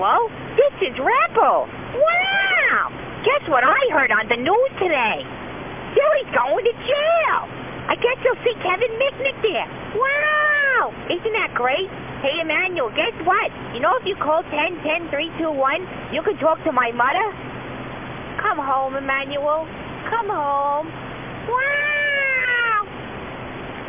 Hello? This is Rebel. Wow! Guess what I heard on the news today? Billy's going to jail. I guess you'll see Kevin Mitnick there. Wow! Isn't that great? Hey, Emmanuel, guess what? You know if you call ten ten three two one, you can talk to my mother? Come home, Emmanuel. Come home.